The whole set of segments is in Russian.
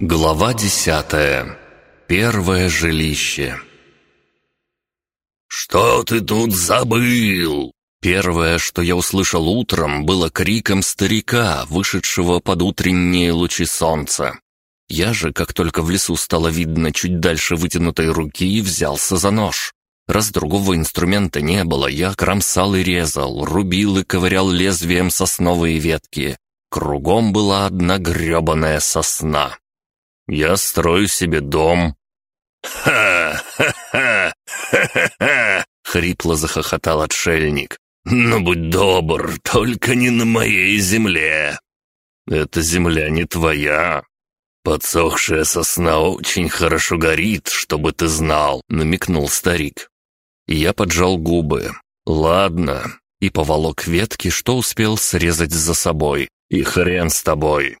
Глава десятая. Первое жилище. «Что ты тут забыл?» Первое, что я услышал утром, было криком старика, вышедшего под утренние лучи солнца. Я же, как только в лесу стало видно чуть дальше вытянутой руки, взялся за нож. Раз другого инструмента не было, я кромсал и резал, рубил и ковырял лезвием сосновые ветки. Кругом была одна гребаная сосна. Я строю себе дом». «Ха-ха-ха! Ха-ха-ха!» — хрипло захохотал отшельник. «Ну, будь добр, только не на моей земле!» «Эта земля не твоя!» «Подсохшая сосна очень хорошо горит, чтобы ты знал», — намекнул старик. Я поджал губы. «Ладно», и поволок ветки, что успел срезать за собой. «И хрен с тобой!»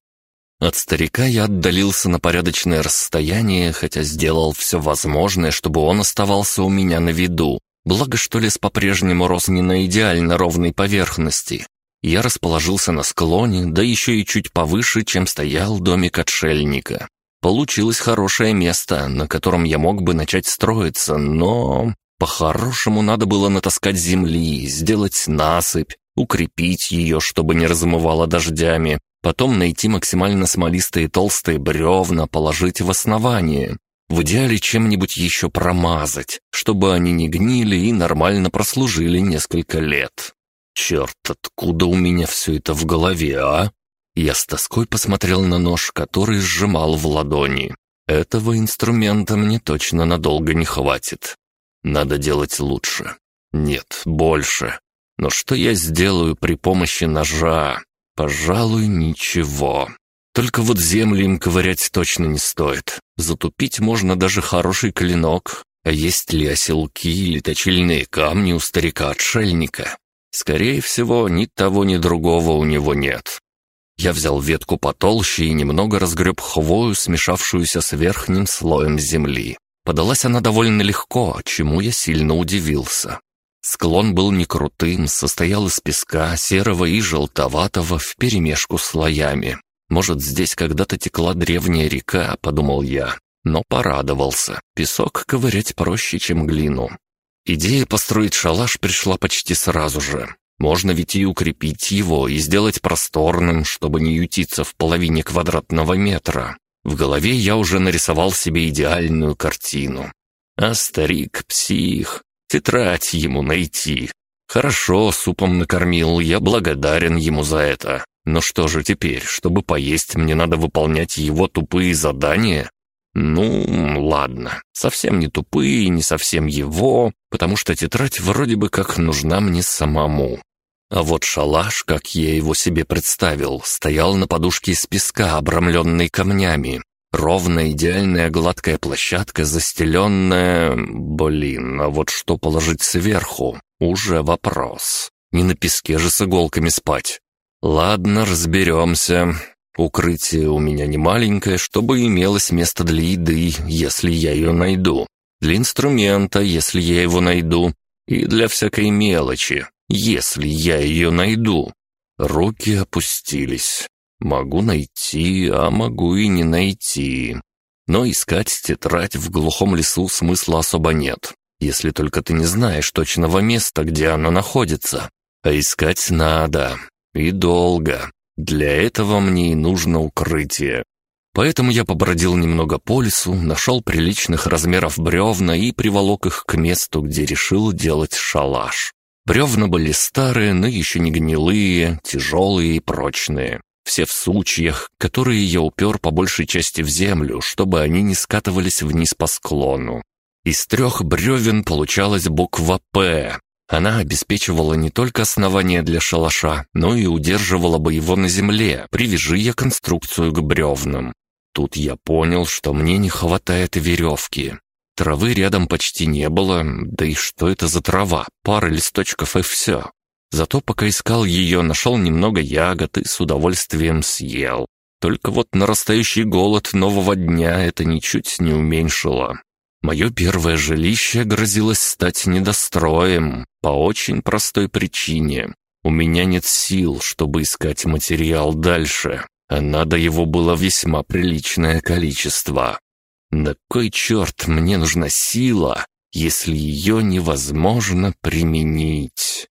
От старика я отдалился на порядочное расстояние, хотя сделал все возможное, чтобы он оставался у меня на виду. Благо, что лес по-прежнему рос не на идеально ровной поверхности. Я расположился на склоне, да еще и чуть повыше, чем стоял домик отшельника. Получилось хорошее место, на котором я мог бы начать строиться, но... По-хорошему надо было натаскать земли, сделать насыпь, укрепить ее, чтобы не размывало дождями, Потом найти максимально смолистые толстые бревна, положить в основание. В идеале чем-нибудь еще промазать, чтобы они не гнили и нормально прослужили несколько лет. Черт, откуда у меня все это в голове, а? Я с тоской посмотрел на нож, который сжимал в ладони. Этого инструмента мне точно надолго не хватит. Надо делать лучше. Нет, больше. Но что я сделаю при помощи ножа? Пожалуй, ничего. Только вот землю им ковырять точно не стоит. Затупить можно даже хороший клинок. А есть ли оселки или точильные камни у старика-отшельника? Скорее всего, ни того, ни другого у него нет. Я взял ветку потолще и немного разгреб хвою, смешавшуюся с верхним слоем земли. Подалась она довольно легко, чему я сильно удивился. Склон был не крутым, состоял из песка, серого и желтоватого вперемешку слоями. Может, здесь когда-то текла древняя река, подумал я, но порадовался. Песок ковырять проще, чем глину. Идея построить шалаш пришла почти сразу же. Можно ведь и укрепить его, и сделать просторным, чтобы не ютиться в половине квадратного метра. В голове я уже нарисовал себе идеальную картину. А старик — псих, Тетрадь ему найти. Хорошо, супом накормил, я благодарен ему за это. Но что же теперь, чтобы поесть, мне надо выполнять его тупые задания? Ну, ладно, совсем не тупые, не совсем его, потому что тетрадь вроде бы как нужна мне самому. А вот шалаш, как я его себе представил, стоял на подушке из песка, обрамленной камнями. Ровная, идеальная гладкая площадка, застеленная... Блин, а вот что положить сверху? Уже вопрос. Не на песке же с иголками спать. Ладно, разберемся. Укрытие у меня не маленькое, чтобы имелось место для еды, если я ее найду. Для инструмента, если я его найду. И для всякой мелочи, если я ее найду. Руки опустились. Могу найти, а могу и не найти. Но искать тетрадь в глухом лесу смысла особо нет, если только ты не знаешь точного места, где она находится. А искать надо. И долго. Для этого мне и нужно укрытие. Поэтому я побродил немного по лесу, нашел приличных размеров бревна и приволок их к месту, где решил делать шалаш. Бревна были старые, но еще не гнилые, тяжелые и прочные все в сучьях, которые я упер по большей части в землю, чтобы они не скатывались вниз по склону. Из трех бревен получалась буква «П». Она обеспечивала не только основание для шалаша, но и удерживала бы его на земле, привяжи я конструкцию к бревнам. Тут я понял, что мне не хватает веревки. Травы рядом почти не было, да и что это за трава, пара листочков и все. Зато пока искал ее, нашел немного ягод и с удовольствием съел. Только вот нарастающий голод нового дня это ничуть не уменьшило. Мое первое жилище грозилось стать недостроем по очень простой причине. У меня нет сил, чтобы искать материал дальше. а надо его было весьма приличное количество. На кой черт мне нужна сила, если ее невозможно применить?